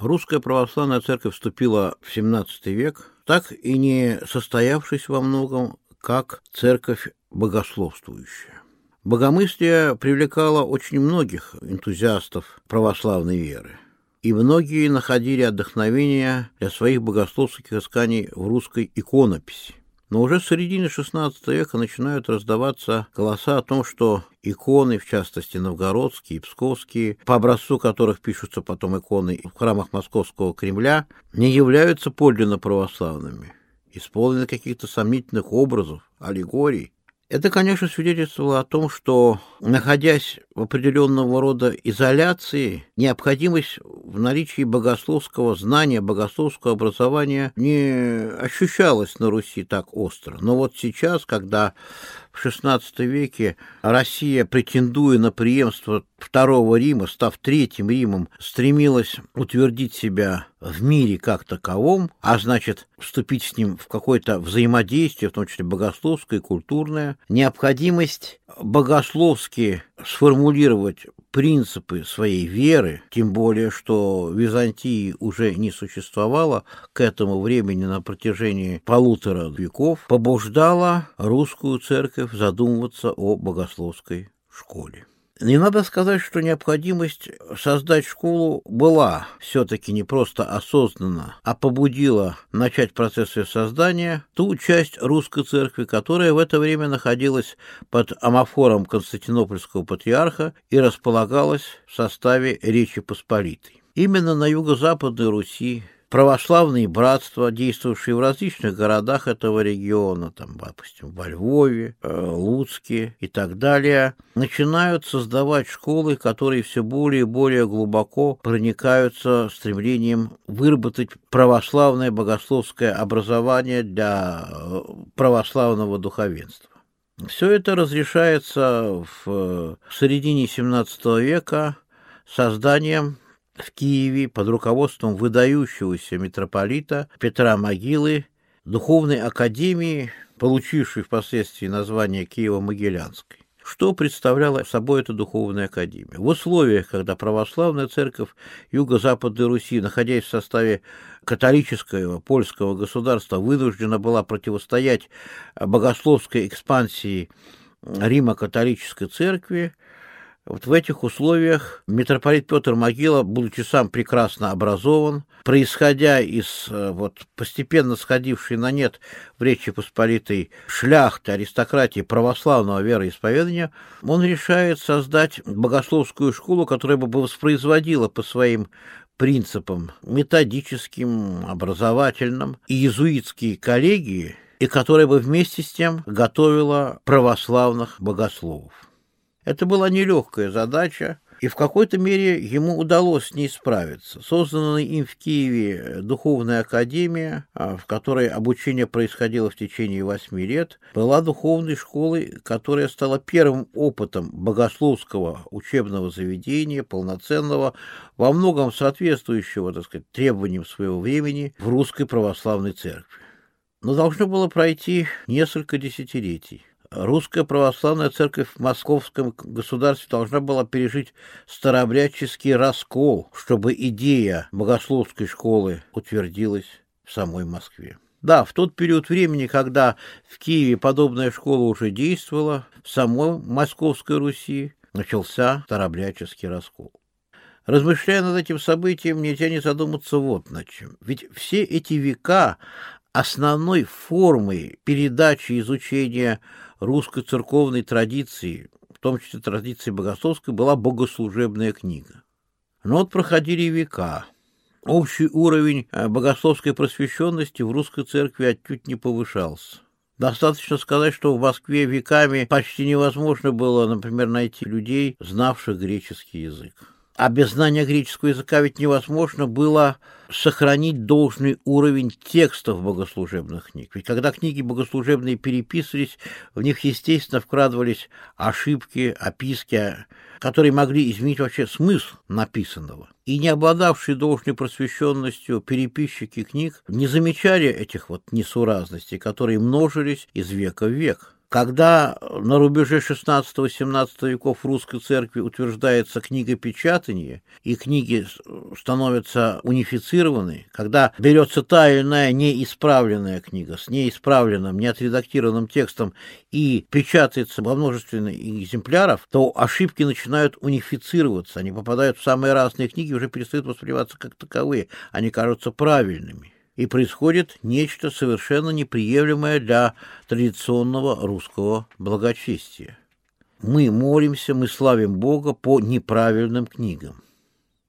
Русская православная церковь вступила в XVII век, так и не состоявшись во многом, как церковь богословствующая. Богомыслие привлекало очень многих энтузиастов православной веры, и многие находили отдохновение для своих богословских исканий в русской иконописи. Но уже с середины XVI века начинают раздаваться голоса о том, что иконы, в частности новгородские и псковские, по образцу которых пишутся потом иконы в храмах Московского Кремля, не являются подлинно православными, исполнены каких-то сомнительных образов, аллегорий, это, конечно, свидетельствовало о том, что, находясь в определенного рода изоляции, необходимость в наличии богословского знания, богословского образования не ощущалась на Руси так остро. Но вот сейчас, когда в XVI веке Россия, претендуя на преемство Второго Рима, став Третьим Римом, стремилась утвердить себя в мире как таковом, а значит, вступить с ним в какое-то взаимодействие, в том числе богословское и культурное, необходимость богословски сформулировать принципы своей веры, тем более, что Византии уже не существовало к этому времени на протяжении полутора веков, побуждала русскую церковь задумываться о богословской школе. Не надо сказать, что необходимость создать школу была все-таки не просто осознанно, а побудила начать процесс ее создания ту часть русской церкви, которая в это время находилась под амофором Константинопольского патриарха и располагалась в составе Речи Посполитой. Именно на юго-западной Руси православные братства, действовавшие в различных городах этого региона, там, допустим, во Львове, э, Луцке и так далее, начинают создавать школы, которые все более и более глубоко проникаются стремлением выработать православное богословское образование для э, православного духовенства. Все это разрешается в середине XVII века созданием в Киеве под руководством выдающегося митрополита Петра Могилы Духовной Академии, получившей впоследствии название Киево-Могилянской. Что представляла собой эта духовная академия? В условиях, когда православная церковь Юго-Западной Руси, находясь в составе католического польского государства, вынуждена была противостоять богословской экспансии Рима-католической церкви, вот в этих условиях митрополит Петр Могила, будучи сам прекрасно образован, происходя из э, вот, постепенно сходившей на нет в Речи Посполитой шляхты, аристократии православного вероисповедания, он решает создать богословскую школу, которая бы воспроизводила по своим принципам методическим, образовательным и иезуитские коллегии, и которая бы вместе с тем готовила православных богословов. Это была нелегкая задача, и в какой-то мере ему удалось с ней справиться. Созданная им в Киеве духовная академия, а, в которой обучение происходило в течение восьми лет, была духовной школой, которая стала первым опытом богословского учебного заведения, полноценного, во многом соответствующего, так сказать, требованиям своего времени в русской православной церкви. Но должно было пройти несколько десятилетий. Русская православная церковь в московском государстве должна была пережить старообрядческий раскол, чтобы идея богословской школы утвердилась в самой Москве. Да, в тот период времени, когда в Киеве подобная школа уже действовала, в самой Московской Руси начался старообрядческий раскол. Размышляя над этим событием, нельзя не задуматься вот над чем. Ведь все эти века основной формой передачи изучения русской церковной традиции, в том числе традиции богословской, была богослужебная книга. Но вот проходили века. Общий уровень э, богословской просвещенности в русской церкви отнюдь не повышался. Достаточно сказать, что в Москве веками почти невозможно было, например, найти людей, знавших греческий язык. А без знания греческого языка ведь невозможно было сохранить должный уровень текстов богослужебных книг. Ведь когда книги богослужебные переписывались, в них, естественно, вкрадывались ошибки, описки, которые могли изменить вообще смысл написанного. И не обладавшие должной просвещенностью переписчики книг не замечали этих вот несуразностей, которые множились из века в век. Когда на рубеже 16-17 веков в русской церкви утверждается книгопечатание, и книги становятся унифицированы, когда берется та или иная неисправленная книга с неисправленным, неотредактированным текстом и печатается во множественных экземпляров, то ошибки начинают унифицироваться, они попадают в самые разные книги уже перестают восприниматься как таковые, они кажутся правильными и происходит нечто совершенно неприемлемое для традиционного русского благочестия. Мы молимся, мы славим Бога по неправильным книгам.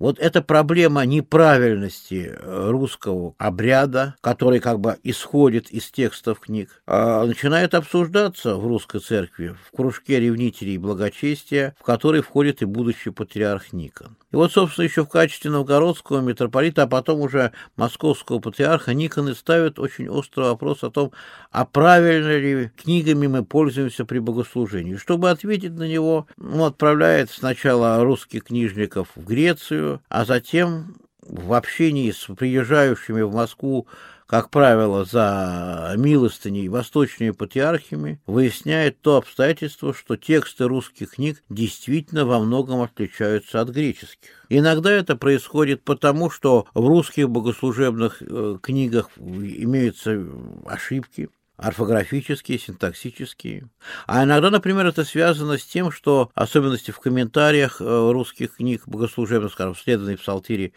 Вот эта проблема неправильности э, русского обряда, который как бы исходит из текстов книг, а, начинает обсуждаться в русской церкви в кружке ревнителей благочестия, в который входит и будущий патриарх Никон. И вот, собственно, еще в качестве новгородского митрополита, а потом уже московского патриарха Никоны ставят очень острый вопрос о том, а правильно ли книгами мы пользуемся при богослужении. Чтобы ответить на него, он отправляет сначала русских книжников в Грецию, а затем в общении с приезжающими в Москву как правило, за милостыней восточными патриархами, выясняет то обстоятельство, что тексты русских книг действительно во многом отличаются от греческих. Иногда это происходит потому, что в русских богослужебных э, книгах имеются ошибки, орфографические, синтаксические. А иногда, например, это связано с тем, что особенности в комментариях э, русских книг богослужебных, скажем, следованной в Псалтире,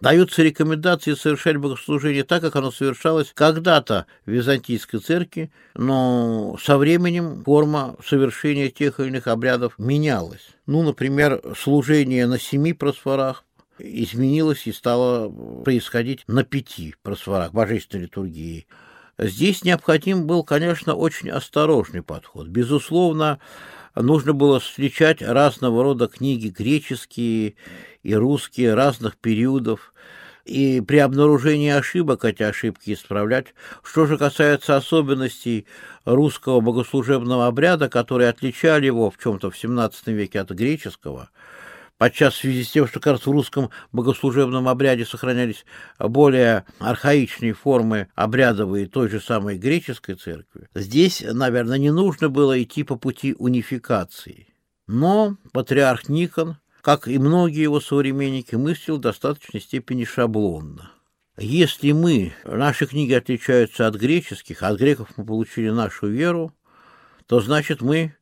даются рекомендации совершать богослужение так, как оно совершалось когда-то в Византийской церкви, но со временем форма совершения тех или иных обрядов менялась. Ну, например, служение на семи просфорах изменилось и стало происходить на пяти просфорах божественной литургии – Здесь необходим был, конечно, очень осторожный подход. Безусловно, нужно было встречать разного рода книги греческие и русские разных периодов, и при обнаружении ошибок эти ошибки исправлять. Что же касается особенностей русского богослужебного обряда, которые отличали его в чем-то в XVII веке от греческого – подчас в связи с тем, что, кажется, в русском богослужебном обряде сохранялись более архаичные формы обрядовые той же самой греческой церкви, здесь, наверное, не нужно было идти по пути унификации. Но патриарх Никон, как и многие его современники, мыслил в достаточной степени шаблонно. Если мы, наши книги отличаются от греческих, а от греков мы получили нашу веру, то значит мы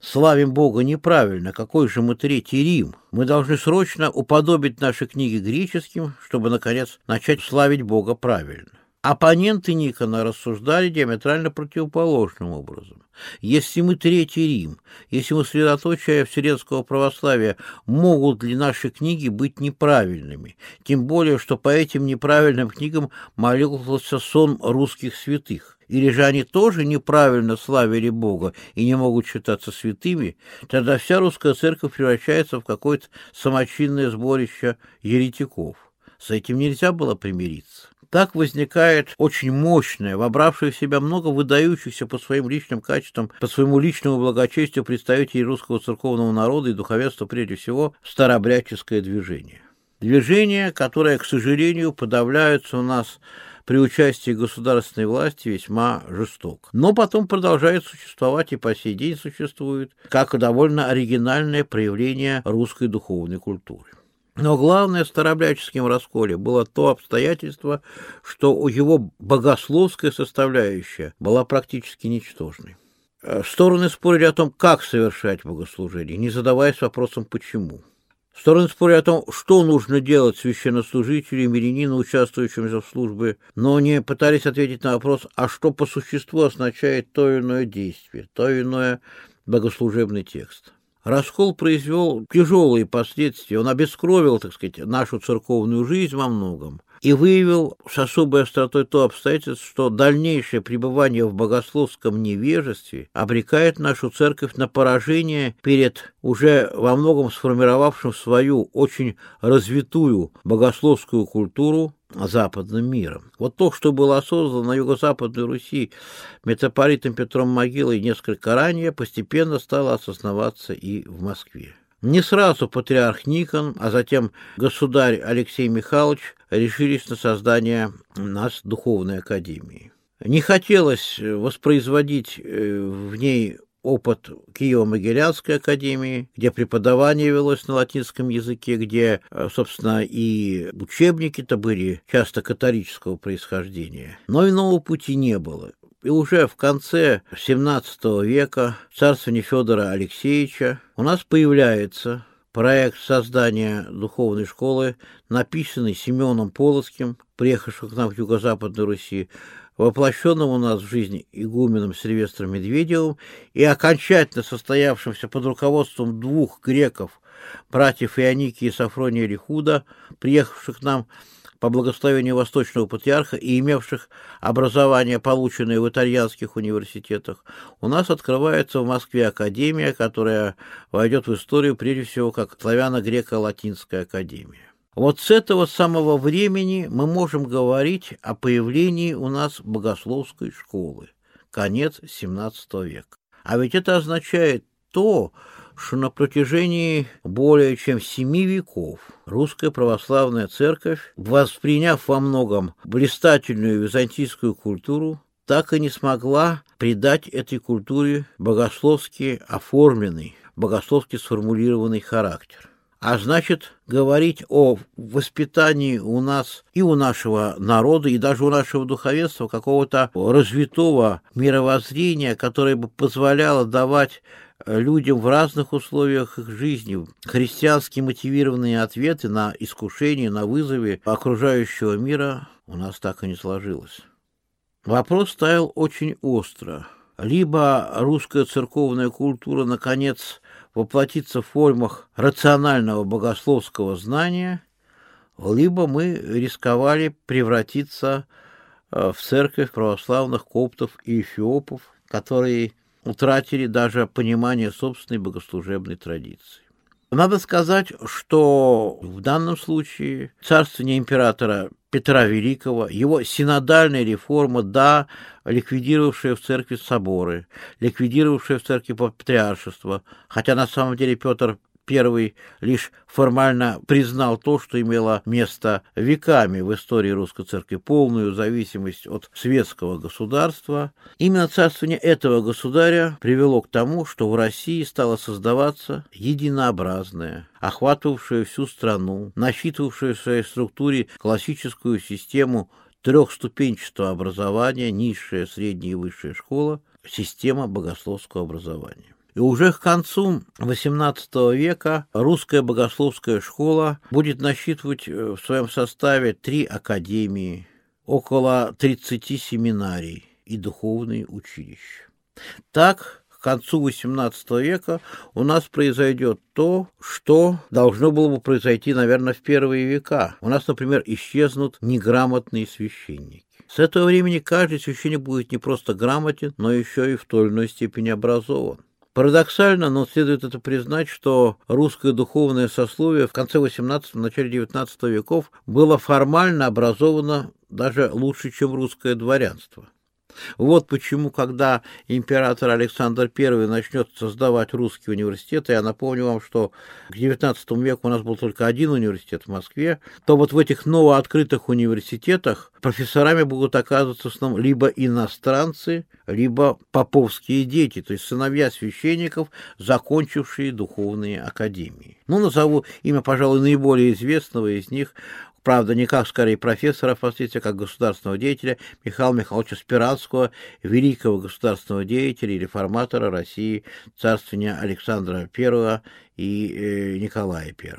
Славим Бога неправильно, какой же мы Третий Рим? Мы должны срочно уподобить наши книги греческим, чтобы, наконец, начать славить Бога правильно. Оппоненты Никона рассуждали диаметрально противоположным образом. Если мы Третий Рим, если мы средоточие вселенского православия, могут ли наши книги быть неправильными? Тем более, что по этим неправильным книгам молился сон русских святых. Или же они тоже неправильно славили Бога и не могут считаться святыми, тогда вся русская церковь превращается в какое-то самочинное сборище еретиков. С этим нельзя было примириться. Так возникает очень мощное, вобравшее в себя много выдающихся по своим личным качествам, по своему личному благочестию представителей русского церковного народа и духовенства прежде всего старообрядческое движение. Движение, которое, к сожалению, подавляется у нас при участии государственной власти весьма жесток. Но потом продолжает существовать и по сей день существует, как довольно оригинальное проявление русской духовной культуры. Но главное в старообрядческом расколе было то обстоятельство, что у его богословская составляющая была практически ничтожной. Стороны спорили о том, как совершать богослужение, не задаваясь вопросом «почему?». Стороны спорят о том, что нужно делать священнослужителю и мирянину, участвующим в службе, но не пытались ответить на вопрос, а что по существу означает то или иное действие, то или иное богослужебный текст. Раскол произвел тяжелые последствия, он обескровил, так сказать, нашу церковную жизнь во многом и выявил с особой остротой то обстоятельство, что дальнейшее пребывание в богословском невежестве обрекает нашу церковь на поражение перед уже во многом сформировавшим свою очень развитую богословскую культуру западным миром. Вот то, что было создано на юго-западной Руси митрополитом Петром Могилой несколько ранее, постепенно стало осознаваться и в Москве. Не сразу патриарх Никон, а затем государь Алексей Михайлович решились на создание нас духовной академии. Не хотелось воспроизводить в ней опыт Киево-Могилянской академии, где преподавание велось на латинском языке, где, собственно, и учебники-то были часто католического происхождения. Но иного пути не было. И уже в конце XVII века, в царствовании Федора Алексеевича, у нас появляется проект создания духовной школы, написанный Семеном Полоцким, приехавшим к нам в Юго-Западной Руси, воплощенным у нас в жизнь игуменом Сильвестром Медведевым и окончательно состоявшимся под руководством двух греков, братьев Ионики и Сафрония Рихуда, приехавших к нам по благословению Восточного Патриарха и имевших образование, полученное в итальянских университетах, у нас открывается в Москве академия, которая войдет в историю прежде всего как славяно-греко-латинская академия. Вот с этого самого времени мы можем говорить о появлении у нас богословской школы, конец XVII века. А ведь это означает то, что на протяжении более чем семи веков русская православная церковь, восприняв во многом блистательную византийскую культуру, так и не смогла придать этой культуре богословски оформленный, богословски сформулированный характер. А значит, говорить о воспитании у нас и у нашего народа, и даже у нашего духовенства какого-то развитого мировоззрения, которое бы позволяло давать людям в разных условиях их жизни христиански мотивированные ответы на искушения, на вызовы окружающего мира у нас так и не сложилось. Вопрос стоял очень остро. Либо русская церковная культура, наконец, воплотится в формах рационального богословского знания, либо мы рисковали превратиться э, в церковь православных коптов и эфиопов, которые утратили даже понимание собственной богослужебной традиции. Надо сказать, что в данном случае царствование императора Петра Великого, его синодальная реформа, да, ликвидировавшая в церкви соборы, ликвидировавшая в церкви патриаршество, хотя на самом деле Петр Первый лишь формально признал то, что имело место веками в истории русской церкви, полную зависимость от светского государства. Именно царствование этого государя привело к тому, что в России стало создаваться единообразное, охватывавшее всю страну, насчитывавшее в своей структуре классическую систему трехступенчатого образования, низшая, средняя и высшая школа, система богословского образования. И уже к концу XVIII века русская богословская школа будет насчитывать э, в своем составе три академии, около 30 семинарий и духовные училища. Так, к концу XVIII века у нас произойдет то, что должно было бы произойти, наверное, в первые века. У нас, например, исчезнут неграмотные священники. С этого времени каждый священник будет не просто грамотен, но еще и в той или иной степени образован. Парадоксально, но следует это признать, что русское духовное сословие в конце XVIII – начале XIX веков было формально образовано даже лучше, чем русское дворянство. Вот почему, когда император Александр I начнет создавать русские университеты, я напомню вам, что к XIX веку у нас был только один университет в Москве, то вот в этих новооткрытых университетах профессорами будут оказываться в основном либо иностранцы, либо поповские дети, то есть сыновья священников, закончившие духовные академии. Ну, назову имя, пожалуй, наиболее известного из них правда, не как скорее профессора фасциста, как государственного деятеля Михаила Михайловича Спиранского, великого государственного деятеля и реформатора России, царствования Александра I и э, Николая I.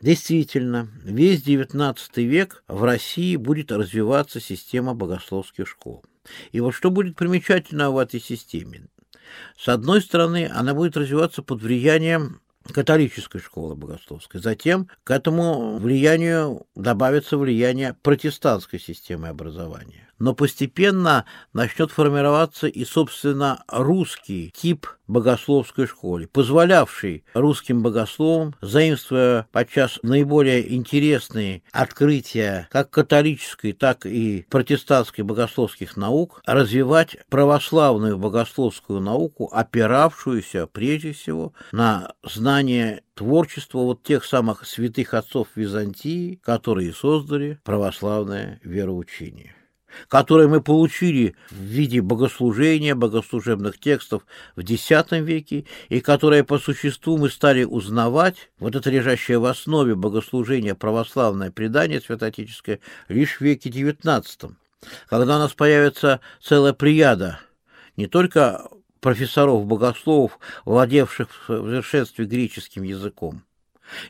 Действительно, весь XIX век в России будет развиваться система богословских школ. И вот что будет примечательно в этой системе? С одной стороны, она будет развиваться под влиянием католической школы богословской. Затем к этому влиянию добавится влияние протестантской системы образования но постепенно начнет формироваться и, собственно, русский тип богословской школы, позволявший русским богословам, заимствуя подчас наиболее интересные открытия как католической, так и протестантской богословских наук, развивать православную богословскую науку, опиравшуюся прежде всего на знание творчества вот тех самых святых отцов Византии, которые создали православное вероучение. Которые мы получили в виде богослужения, богослужебных текстов в X веке, и которые по существу мы стали узнавать, вот это лежащее в основе богослужения православное предание святоотеческое, лишь в веке XIX, когда у нас появится целая прияда не только профессоров-богословов, владевших в совершенстве греческим языком,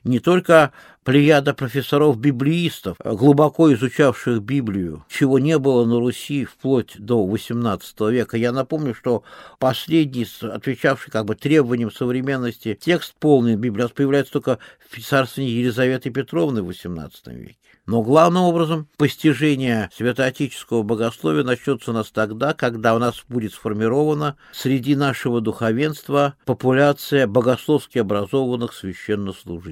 не только плеяда профессоров-библеистов, глубоко изучавших Библию, чего не было на Руси вплоть до XVIII века. Я напомню, что последний, отвечавший как бы требованиям современности, текст полный Библии появляется только в царстве Елизаветы Петровны в XVIII веке. Но главным образом постижение святоотеческого богословия начнется у нас тогда, когда у нас будет сформирована среди нашего духовенства популяция богословски образованных священнослужителей,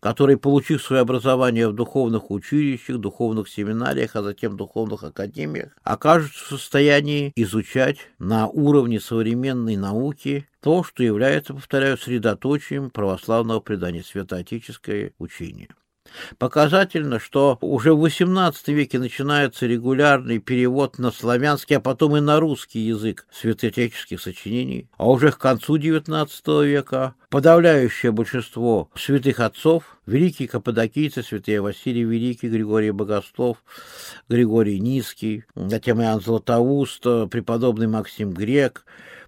которые, получив свое образование в духовных училищах, духовных семинариях, а затем духовных академиях, окажутся в состоянии изучать на уровне современной науки то, что является, повторяю, средоточием православного предания святоотеческое учение. Показательно, что уже в XVIII веке начинается регулярный перевод на славянский, а потом и на русский язык святоотеческих сочинений, а уже к концу XIX века подавляющее большинство святых отцов, великие каппадокийцы, святые Василий Великий, Григорий Богослов, Григорий Низкий, затем Иоанн Златоуст, преподобный Максим Грек,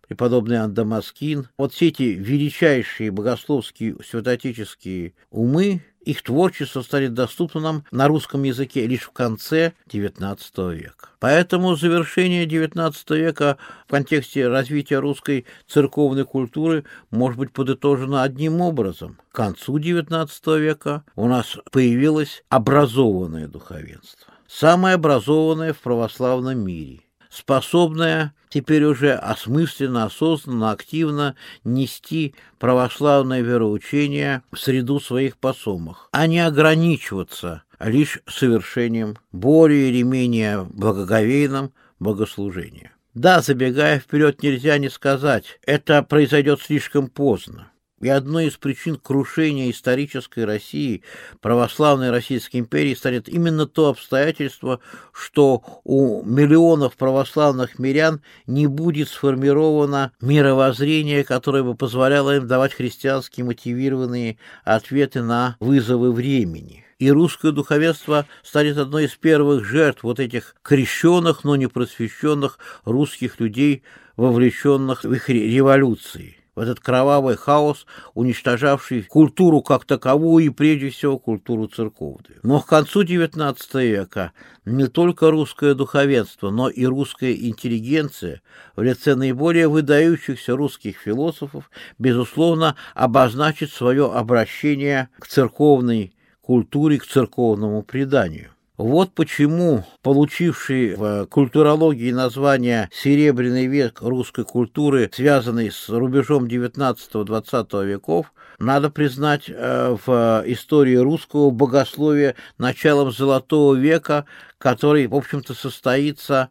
преподобный Иоанн Дамаскин. Вот все эти величайшие богословские святоотеческие умы их творчество станет доступно нам на русском языке лишь в конце XIX века. Поэтому завершение XIX века в контексте развития русской церковной культуры может быть подытожено одним образом. К концу XIX века у нас появилось образованное духовенство. Самое образованное в православном мире – способная теперь уже осмысленно, осознанно, активно нести православное вероучение в среду своих посомах, а не ограничиваться лишь совершением более или менее благоговейным богослужения. Да, забегая вперед, нельзя не сказать, это произойдет слишком поздно. И одной из причин крушения исторической России, православной Российской империи, станет именно то обстоятельство, что у миллионов православных мирян не будет сформировано мировоззрение, которое бы позволяло им давать христиански мотивированные ответы на вызовы времени. И русское духовенство станет одной из первых жертв вот этих крещенных, но не просвещенных русских людей, вовлеченных в их революции в этот кровавый хаос, уничтожавший культуру как таковую и прежде всего культуру церковную. Но к концу XIX века не только русское духовенство, но и русская интеллигенция в лице наиболее выдающихся русских философов, безусловно, обозначит свое обращение к церковной культуре, к церковному преданию. Вот почему получивший в культурологии название «Серебряный век русской культуры», связанный с рубежом XIX-XX веков, надо признать э, в истории русского богословия началом Золотого века, который, в общем-то, состоится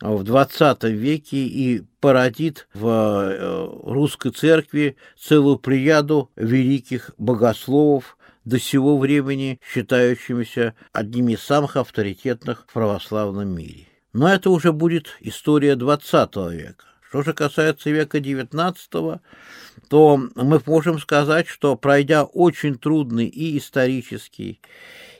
в XX веке и породит в э, русской церкви целую прияду великих богословов, до сего времени считающимися одними из самых авторитетных в православном мире. Но это уже будет история XX века. Что же касается века XIX, то мы можем сказать, что пройдя очень трудный и исторический,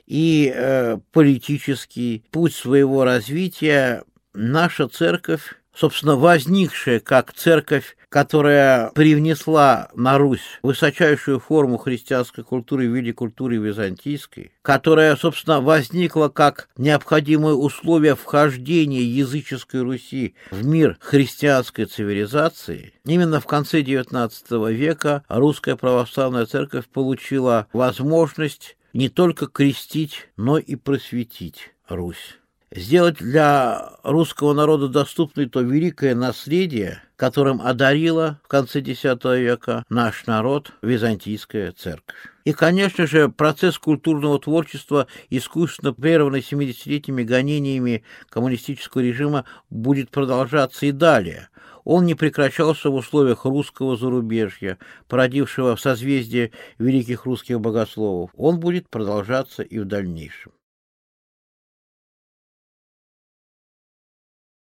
и э, политический путь своего развития, наша церковь собственно, возникшая как церковь, которая привнесла на Русь высочайшую форму христианской культуры в виде культуры византийской, которая, собственно, возникла как необходимое условие вхождения языческой Руси в мир христианской цивилизации, именно в конце XIX века русская православная церковь получила возможность не только крестить, но и просветить Русь сделать для русского народа доступной то великое наследие, которым одарила в конце X века наш народ Византийская церковь. И, конечно же, процесс культурного творчества, искусственно прерванный 70-летними гонениями коммунистического режима, будет продолжаться и далее. Он не прекращался в условиях русского зарубежья, породившего созвездие великих русских богословов. Он будет продолжаться и в дальнейшем.